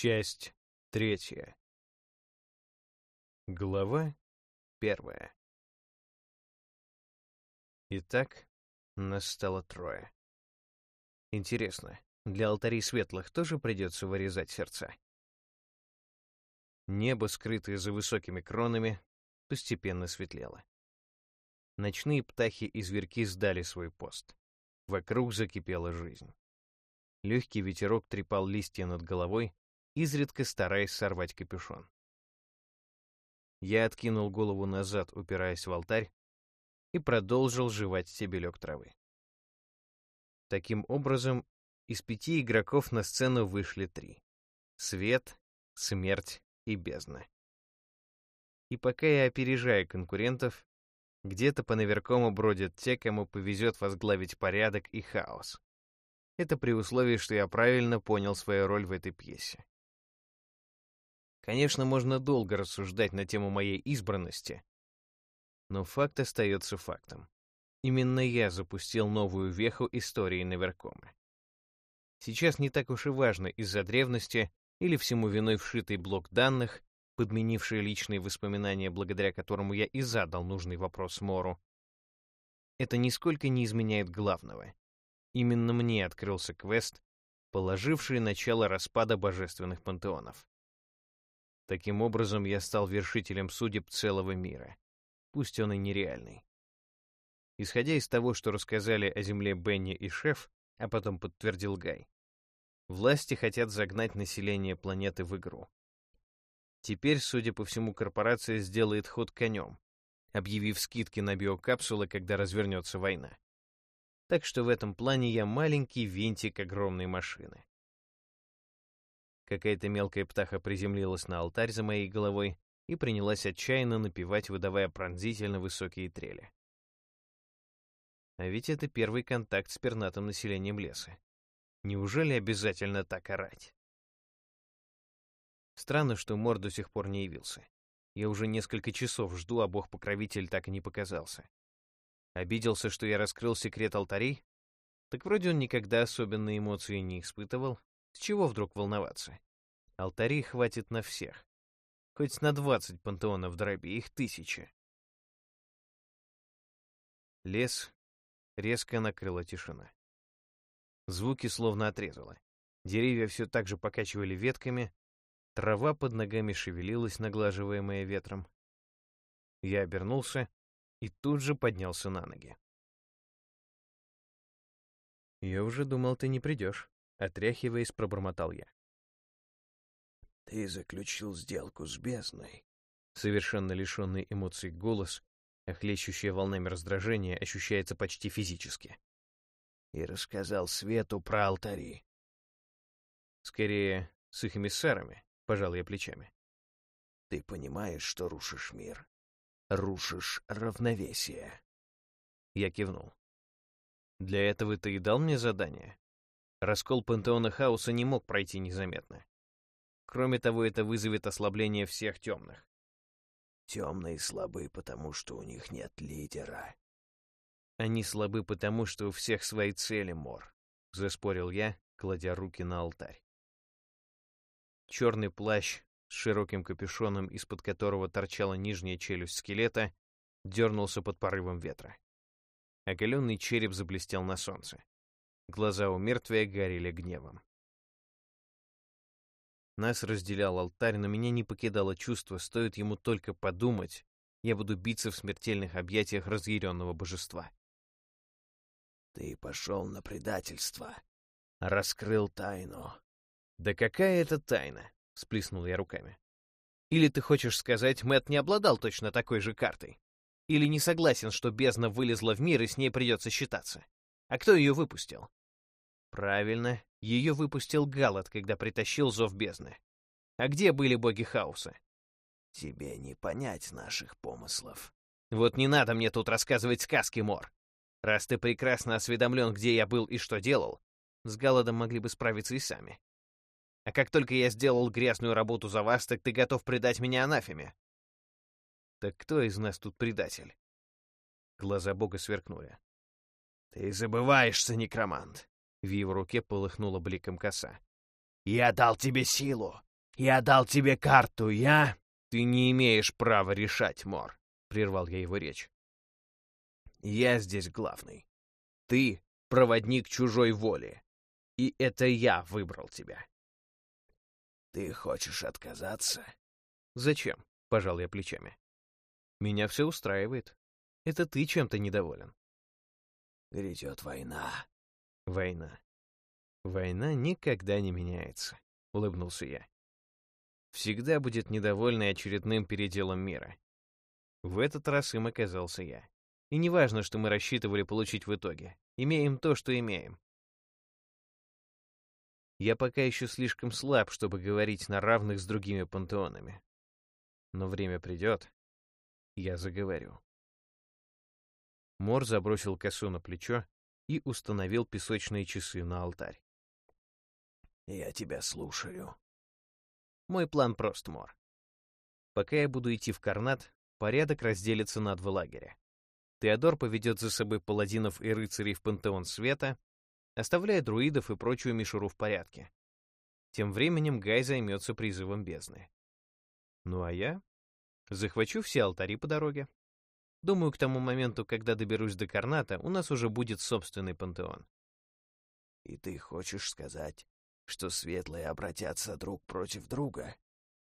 Часть третья. Глава первая. Итак, нас стало трое. Интересно, для алтарей светлых тоже придется вырезать сердца? Небо, скрытое за высокими кронами, постепенно светлело. Ночные птахи и зверьки сдали свой пост. Вокруг закипела жизнь. Легкий ветерок трепал листья над головой, изредка стараясь сорвать капюшон. Я откинул голову назад, упираясь в алтарь, и продолжил жевать стебелек травы. Таким образом, из пяти игроков на сцену вышли три. Свет, смерть и бездна. И пока я опережаю конкурентов, где-то по наверкому бродят те, кому повезет возглавить порядок и хаос. Это при условии, что я правильно понял свою роль в этой пьесе. Конечно, можно долго рассуждать на тему моей избранности, но факт остается фактом. Именно я запустил новую веху истории Наверкома. Сейчас не так уж и важно из-за древности или всему виной вшитый блок данных, подменивший личные воспоминания, благодаря которому я и задал нужный вопрос Мору. Это нисколько не изменяет главного. Именно мне открылся квест, положивший начало распада божественных пантеонов. Таким образом, я стал вершителем судеб целого мира, пусть он и нереальный. Исходя из того, что рассказали о Земле Бенни и Шеф, а потом подтвердил Гай, власти хотят загнать население планеты в игру. Теперь, судя по всему, корпорация сделает ход конем, объявив скидки на биокапсулы, когда развернется война. Так что в этом плане я маленький винтик огромной машины. Какая-то мелкая птаха приземлилась на алтарь за моей головой и принялась отчаянно напевать, выдавая пронзительно высокие трели. А ведь это первый контакт с пернатым населением леса. Неужели обязательно так орать? Странно, что Мор до сих пор не явился. Я уже несколько часов жду, а бог-покровитель так и не показался. Обиделся, что я раскрыл секрет алтарей? Так вроде он никогда особенные эмоции не испытывал, с чего вдруг волноваться? Алтарей хватит на всех. Хоть на двадцать пантеонов дроби, их тысяча. Лес резко накрыла тишина. Звуки словно отрезало. Деревья все так же покачивали ветками, трава под ногами шевелилась, наглаживаемая ветром. Я обернулся и тут же поднялся на ноги. «Я уже думал, ты не придешь», Отряхиваясь, пробормотал я. «Ты заключил сделку с бездной». Совершенно лишенный эмоций голос, охлещущая волнами раздражения, ощущается почти физически. «И рассказал Свету про алтари». «Скорее, с их эмиссарами», — пожал я плечами. «Ты понимаешь, что рушишь мир? Рушишь равновесие». Я кивнул. «Для этого ты и дал мне задание?» Раскол пантеона хаоса не мог пройти незаметно. Кроме того, это вызовет ослабление всех темных. Темные слабы, потому что у них нет лидера. Они слабы, потому что у всех свои цели, Мор, — заспорил я, кладя руки на алтарь. Черный плащ с широким капюшоном, из-под которого торчала нижняя челюсть скелета, дернулся под порывом ветра. Оголенный череп заблестел на солнце. Глаза у мертвия горели гневом. Нас разделял алтарь, но меня не покидало чувство, стоит ему только подумать, я буду биться в смертельных объятиях разъяренного божества. «Ты пошел на предательство, раскрыл тайну». «Да какая это тайна?» — сплеснул я руками. «Или ты хочешь сказать, Мэт не обладал точно такой же картой? Или не согласен, что бездна вылезла в мир и с ней придется считаться? А кто ее выпустил? Правильно, ее выпустил Галат, когда притащил зов бездны. А где были боги хаоса? Тебе не понять наших помыслов. Вот не надо мне тут рассказывать сказки, Мор. Раз ты прекрасно осведомлен, где я был и что делал, с Галадом могли бы справиться и сами. А как только я сделал грязную работу за вас, так ты готов предать меня анафеме. Так кто из нас тут предатель? Глаза бога сверкнули. Ты забываешься, некромант. В его руке полыхнула бликом коса. «Я дал тебе силу, Я дал тебе карту, я...» «Ты не имеешь права решать, Мор», — прервал я его речь. «Я здесь главный. Ты — проводник чужой воли. И это я выбрал тебя». «Ты хочешь отказаться?» «Зачем?» — пожал я плечами. «Меня все устраивает. Это ты чем-то недоволен». «Грядет война». «Война. Война никогда не меняется», — улыбнулся я всегда будет недовольный очередным переделом мира. В этот раз им оказался я. И неважно, что мы рассчитывали получить в итоге. Имеем то, что имеем. Я пока еще слишком слаб, чтобы говорить на равных с другими пантеонами. Но время придет, я заговорю. Мор забросил косу на плечо и установил песочные часы на алтарь. «Я тебя слушаю», мой план прост, Мор. Пока я буду идти в Карнат, порядок разделится на два лагеря. Теодор поведет за собой паладинов и рыцарей в пантеон света, оставляя друидов и прочую мишуру в порядке. Тем временем Гай займется призывом бездны. Ну а я захвачу все алтари по дороге. Думаю, к тому моменту, когда доберусь до Карната, у нас уже будет собственный пантеон. И ты хочешь сказать, что светлые обратятся друг против друга.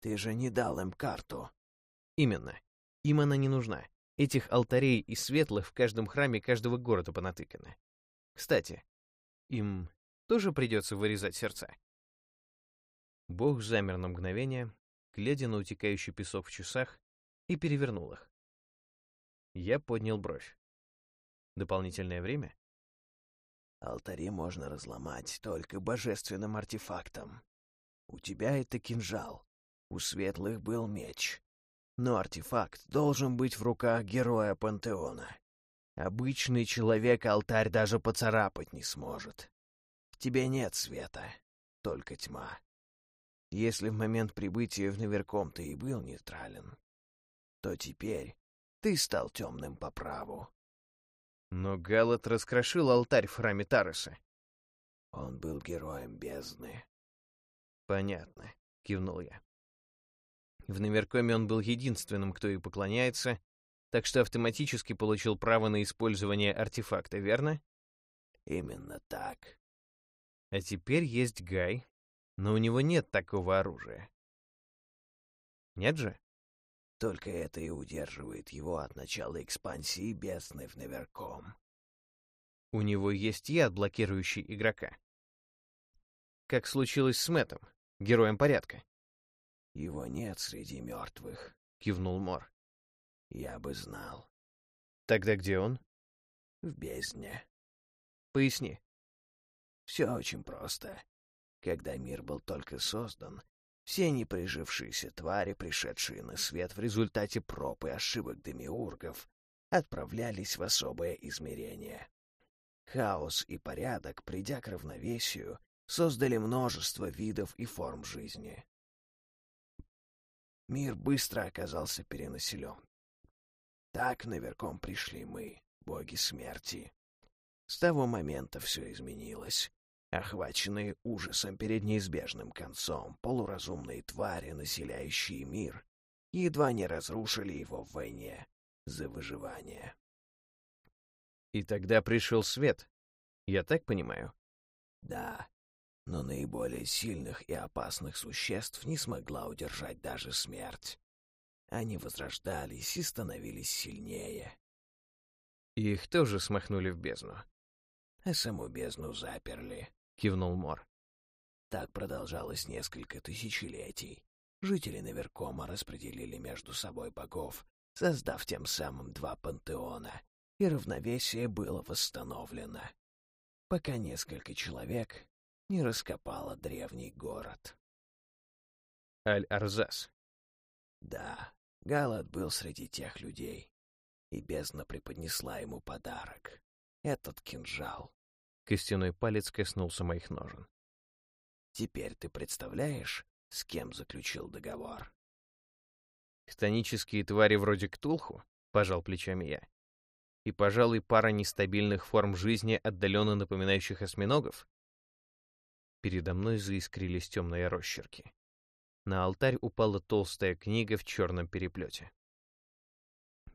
Ты же не дал им карту. Именно. Им она не нужна. Этих алтарей и светлых в каждом храме каждого города понатыкано. Кстати, им тоже придется вырезать сердца. Бог замер на мгновение, глядя на утекающий песок в часах, и перевернул их. Я поднял бровь. Дополнительное время? Алтари можно разломать только божественным артефактом. У тебя это кинжал, у светлых был меч. Но артефакт должен быть в руках героя пантеона. Обычный человек алтарь даже поцарапать не сможет. В тебе нет света, только тьма. Если в момент прибытия в Наверком ты и был нейтрален, то теперь ты стал темным по праву. Но Галат раскрошил алтарь в храме Тареса. Он был героем бездны. Понятно, кивнул я. В Наверкоме он был единственным, кто и поклоняется, так что автоматически получил право на использование артефакта, верно? Именно так. А теперь есть Гай, но у него нет такого оружия. Нет же? Только это и удерживает его от начала экспансии бездны в Неверком. У него есть яд, блокирующий игрока. Как случилось с Мэтом, героем порядка. Его нет среди мертвых, — кивнул Мор. Я бы знал. Тогда где он? В бездне. Поясни. Все очень просто. Когда мир был только создан, все неприжившиеся твари, пришедшие на свет в результате проб и ошибок демиургов, отправлялись в особое измерение. Хаос и порядок, придя к равновесию, создали множество видов и форм жизни. Мир быстро оказался перенаселен. Так наверхом пришли мы, боги смерти. С того момента все изменилось. Охваченные ужасом перед неизбежным концом, полуразумные твари, населяющие мир, едва не разрушили его в войне за выживание. И тогда пришел свет. Я так понимаю? Да, но наиболее сильных и опасных существ не смогла удержать даже смерть. Они возрождались и становились сильнее. Их тоже смахнули в бездну. А саму бездну заперли кивнул Мор. Так продолжалось несколько тысячелетий. Жители Наверкома распределили между собой богов, создав тем самым два пантеона, и равновесие было восстановлено, пока несколько человек не раскопало древний город. Аль-Арзас. Да, Галат был среди тех людей, и бездна преподнесла ему подарок — этот кинжал. Костяной палец коснулся моих ножен. «Теперь ты представляешь, с кем заключил договор?» «Хтонические твари вроде Ктулху?» — пожал плечами я. «И, пожалуй, пара нестабильных форм жизни, отдаленно напоминающих осьминогов?» Передо мной заискрились темные росчерки. На алтарь упала толстая книга в черном переплете.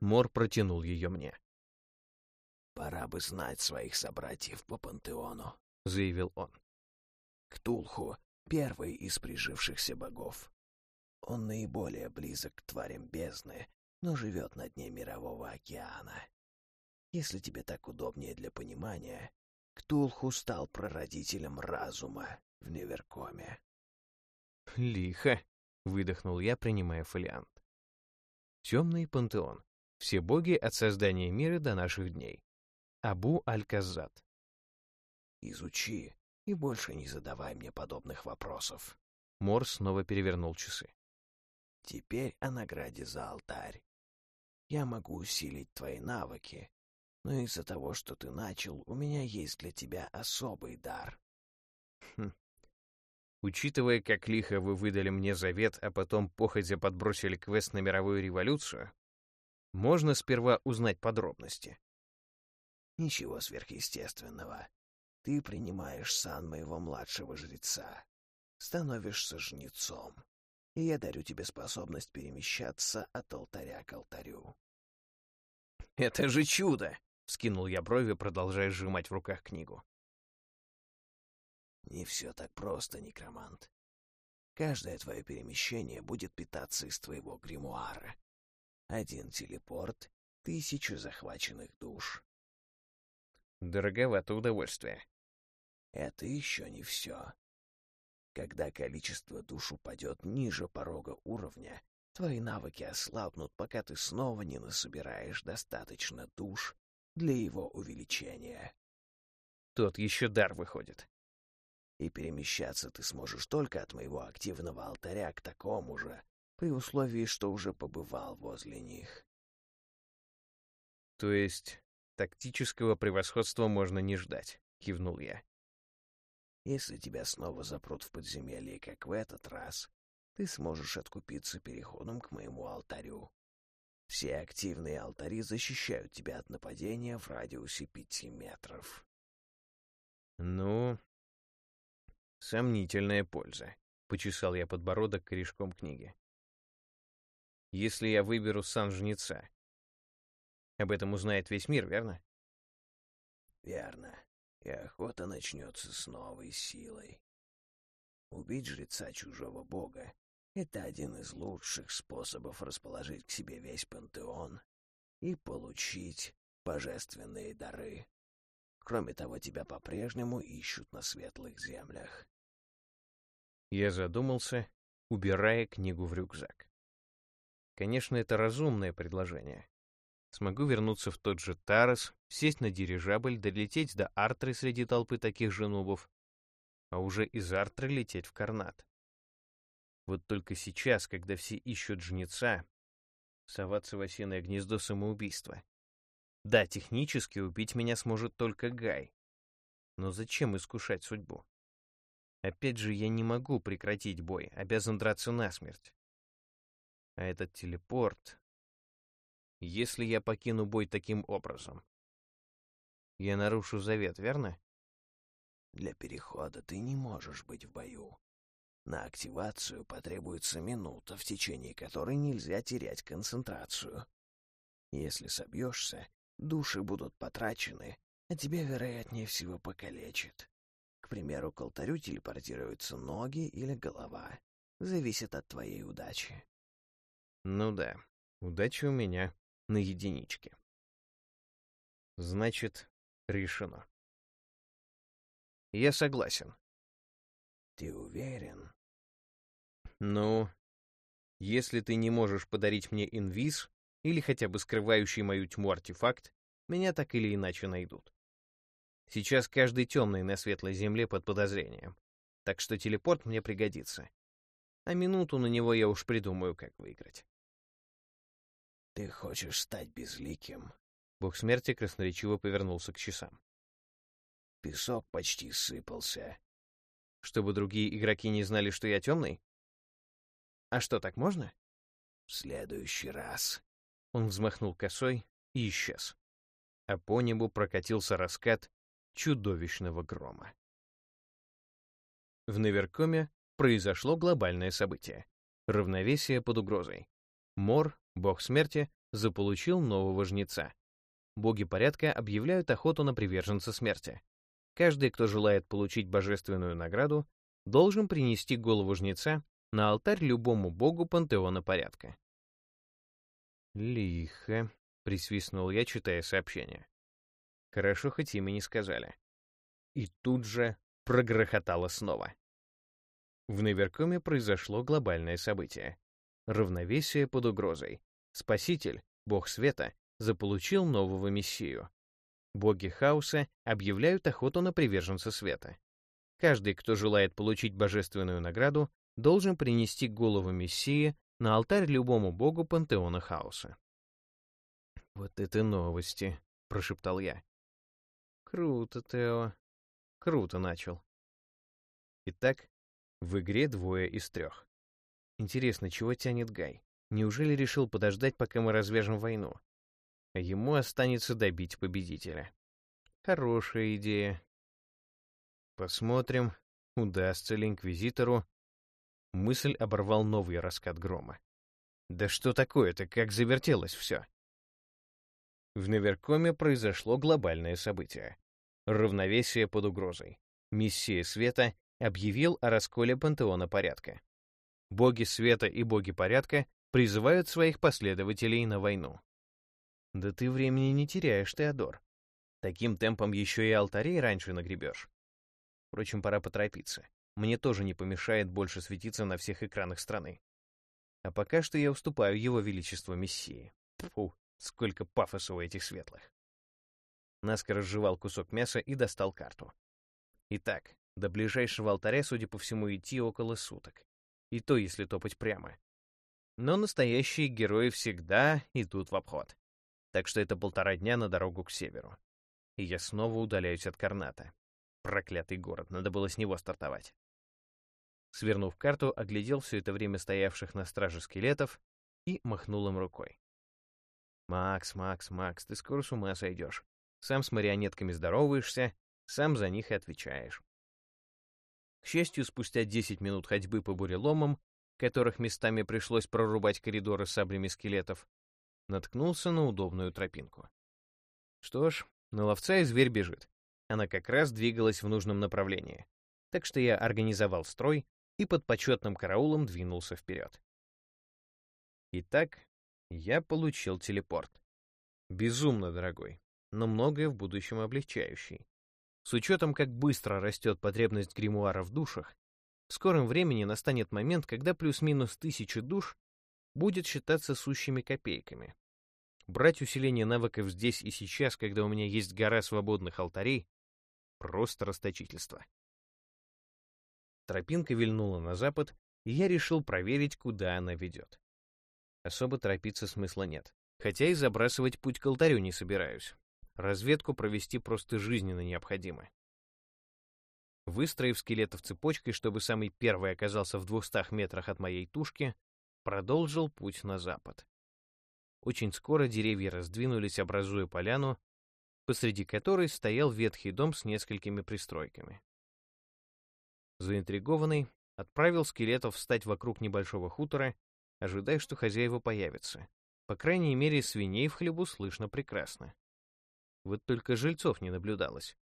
Мор протянул ее мне. «Пора бы знать своих собратьев по пантеону», — заявил он. «Ктулху — первый из прижившихся богов. Он наиболее близок к тварям бездны, но живет на дне мирового океана. Если тебе так удобнее для понимания, Ктулху стал прародителем разума в Неверкоме. «Лихо!» — выдохнул я, принимая фолиант. «Темный пантеон. Все боги от создания мира до наших дней. Абу Аль-Каззад». «Изучи и больше не задавай мне подобных вопросов». Мор снова перевернул часы. «Теперь о награде за алтарь. Я могу усилить твои навыки, но из-за того, что ты начал, у меня есть для тебя особый дар. Хм. Учитывая, как лихо вы выдали мне завет, а потом походя подбросили квест на мировую революцию, можно сперва узнать подробности. Ничего сверхъестественного. Ты принимаешь сан моего младшего жреца, становишься жнецом, и я дарю тебе способность перемещаться от алтаря к алтарю. «Это же чудо!» Скинул я брови, продолжая сжимать в руках книгу. «Не все так просто, некромант. Каждое твое перемещение будет питаться из твоего гримуара. Один телепорт, тысячу захваченных душ». «Дороговато удовольствие». «Это еще не все. Когда количество душ упадет ниже порога уровня, твои навыки ослабнут, пока ты снова не насобираешь достаточно душ для его увеличения. Тот еще дар выходит. И перемещаться ты сможешь только от моего активного алтаря к такому же, при условии, что уже побывал возле них. То есть тактического превосходства можно не ждать, кивнул я. Если тебя снова запрут в подземелье, как в этот раз, ты сможешь откупиться переходом к моему алтарю. Все активные алтари защищают тебя от нападения в радиусе пяти метров. Ну, сомнительная польза. Почесал я подбородок корешком книги. Если я выберу сан жнеца, об этом узнает весь мир, верно? Верно. И охота начнется с новой силой. Убить жреца чужого бога это один из лучших способов расположить к себе весь пантеон и получить божественные дары. Кроме того, тебя по-прежнему ищут на светлых землях. Я задумался, убирая книгу в рюкзак. Конечно, это разумное предложение. Смогу вернуться в тот же Тарас, сесть на дирижабль, долететь до Артры среди толпы таких же нубов, а уже из Артры лететь в Карнат. Вот только сейчас, когда все ищут жнеца, соваться в осиное гнездо самоубийства. Да, технически убить меня сможет только Гай. Но зачем искушать судьбу? Опять же, я не могу прекратить бой, обязан драться насмерть. А этот телепорт... Если я покину бой таким образом, я нарушу завет, верно? Для перехода ты не можешь быть в бою. На активацию потребуется минута, в течение которой нельзя терять концентрацию. Если собьешься, души будут потрачены, а тебя, вероятнее всего, покалечит. К примеру, к алтарю телепортируются ноги или голова. Зависит от твоей удачи. Ну да, удача у меня на единичке. Значит, решено. Я согласен. Ты уверен? Ну, если ты не можешь подарить мне инвиз или хотя бы скрывающий мою тьму артефакт, меня так или иначе найдут. Сейчас каждый темный на светлой земле под подозрением, так что телепорт мне пригодится. А минуту на него я уж придумаю, как выиграть. Ты хочешь стать безликим? Бог смерти красноречиво повернулся к часам. Песок почти сыпался. Чтобы другие игроки не знали, что я темный? А что, так можно? В следующий раз. Он взмахнул косой и исчез. А по небу прокатился раскат чудовищного грома. В Неверкоме произошло глобальное событие. Равновесие под угрозой. Мор, бог смерти, заполучил нового жнеца. Боги порядка объявляют охоту на приверженца смерти. Каждый, кто желает получить божественную награду, должен принести голову жнеца на алтарь любому богу пантеона порядка. «Лихо», — присвистнул я, читая сообщение. Хорошо, хоть имя не сказали. И тут же прогрохотало снова. В Наверкоме произошло глобальное событие. Равновесие под угрозой. Спаситель, бог света, заполучил нового мессию. Боги хаоса объявляют охоту на приверженца света. Каждый, кто желает получить божественную награду, должен принести голову мессии на алтарь любому богу пантеона хаоса. «Вот это новости», — прошептал я. «Круто, Тео. Круто начал». Итак, в игре двое из трех. Интересно, чего тянет Гай? Неужели решил подождать, пока мы развяжем войну? А ему останется добить победителя. Хорошая идея. Посмотрим, удастся ли Инквизитору. Мысль оборвал новый раскат грома. Да что такое-то, как завертелось все? В Неверкоме произошло глобальное событие. Равновесие под угрозой. Миссия Света объявил о расколе пантеона порядка. Боги света и боги порядка призывают своих последователей на войну. Да ты времени не теряешь, Теодор. Таким темпом еще и алтарей раньше нагребешь. Впрочем, пора поторопиться. Мне тоже не помешает больше светиться на всех экранах страны. А пока что я уступаю его величеству Мессии. Фу, сколько пафоса у этих светлых. Наскоро разжевал кусок мяса и достал карту. Итак, до ближайшего алтаря, судя по всему, идти около суток. И то, если топать прямо. Но настоящие герои всегда идут в обход. Так что это полтора дня на дорогу к северу. И я снова удаляюсь от Карната. Проклятый город, надо было с него стартовать. Свернув карту, оглядел все это время стоявших на страже скелетов и махнул им рукой. «Макс, Макс, Макс, ты скоро с ума сойдешь. Сам с марионетками здороваешься, сам за них и отвечаешь. К счастью, спустя 10 минут ходьбы по буреломам, которых местами пришлось прорубать коридоры саблями скелетов, наткнулся на удобную тропинку. Что ж, на ловца и зверь бежит. Она как раз двигалась в нужном направлении. Так что я организовал строй и под почетным караулом двинулся вперед. Итак, я получил телепорт. Безумно дорогой, но многое в будущем облегчающий. С учетом, как быстро растет потребность гримуара в душах, в скором времени настанет момент, когда плюс-минус тысячи душ будет считаться сущими копейками. Брать усиление навыков здесь и сейчас, когда у меня есть гора свободных алтарей, просто расточительство. Тропинка вильнула на запад, и я решил проверить, куда она ведет. Особо торопиться смысла нет, хотя и забрасывать путь к алтарю не собираюсь. Разведку провести просто жизненно необходимо. Выстроив скелетов цепочкой, чтобы самый первый оказался в двухстах метрах от моей тушки, продолжил путь на запад. Очень скоро деревья раздвинулись, образуя поляну, посреди которой стоял ветхий дом с несколькими пристройками. Заинтригованный, отправил скелетов встать вокруг небольшого хутора, ожидая, что хозяева появятся. По крайней мере, свиней в хлебу слышно прекрасно. Вот только жильцов не наблюдалось.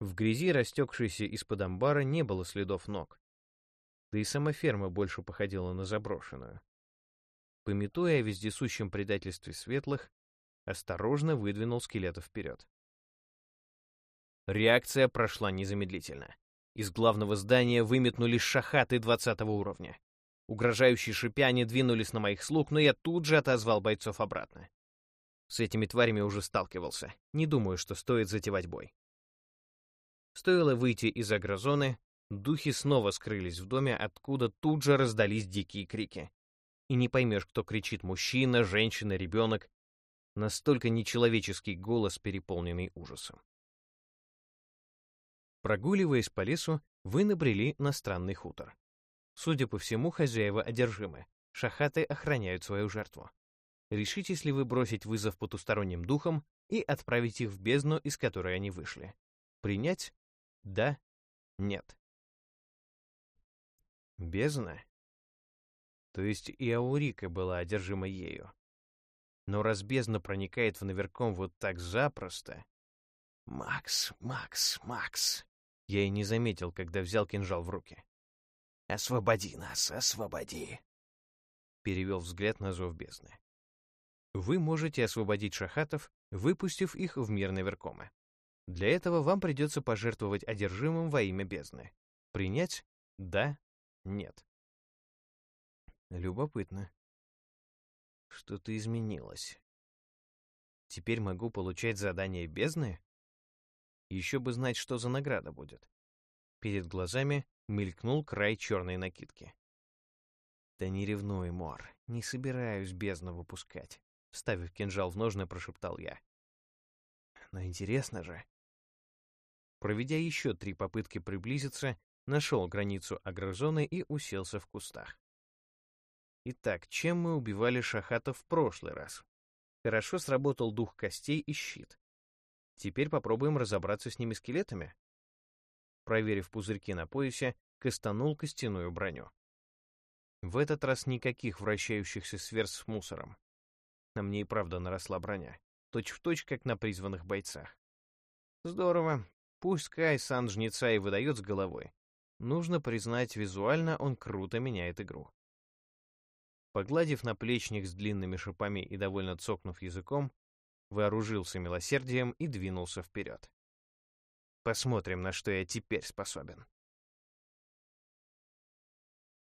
В грязи, растекшейся из-под амбара, не было следов ног. Да и сама ферма больше походила на заброшенную. Пометуя о вездесущем предательстве светлых, осторожно выдвинул скелета вперед. Реакция прошла незамедлительно. Из главного здания выметнулись шахаты двадцатого уровня. Угрожающие шипя они двинулись на моих слуг, но я тут же отозвал бойцов обратно. С этими тварями уже сталкивался. Не думаю, что стоит затевать бой. Стоило выйти из агрозоны, духи снова скрылись в доме, откуда тут же раздались дикие крики. И не поймешь, кто кричит — мужчина, женщина, ребенок. Настолько нечеловеческий голос, переполненный ужасом. Прогуливаясь по лесу, вы набрели на странный хутор. Судя по всему, хозяева одержимы. Шахаты охраняют свою жертву. Решитесь ли вы бросить вызов потусторонним духам и отправить их в бездну, из которой они вышли? Принять? Да? Нет. Бездна? То есть и Аурика была одержима ею. Но раз бездна проникает в наверком вот так запросто... «Макс, Макс, Макс!» Я и не заметил, когда взял кинжал в руки. «Освободи нас, освободи!» Перевел взгляд на зов бездны. Вы можете освободить шахатов, выпустив их в мир наверкома. Для этого вам придется пожертвовать одержимым во имя бездны. Принять? Да? Нет. Любопытно. Что-то изменилось. Теперь могу получать задание бездны? Еще бы знать, что за награда будет. Перед глазами мелькнул край черной накидки. «Да не ревнуй, Мор, не собираюсь бездну выпускать», — вставив кинжал в ножны, прошептал я. «Но интересно же». Проведя еще три попытки приблизиться, нашел границу агрозоны и уселся в кустах. Итак, чем мы убивали шахатов в прошлый раз? Хорошо сработал дух костей и щит. Теперь попробуем разобраться с ними скелетами. Проверив пузырьки на поясе, кастанул костяную броню. В этот раз никаких вращающихся сверз с мусором. На мне и правда наросла броня. Точь-в-точь, точь, как на призванных бойцах. Здорово. Пусть Кай сан жнеца и выдает с головой. Нужно признать, визуально он круто меняет игру. Погладив наплечник с длинными шипами и довольно цокнув языком, вооружился милосердием и двинулся вперед. Посмотрим, на что я теперь способен.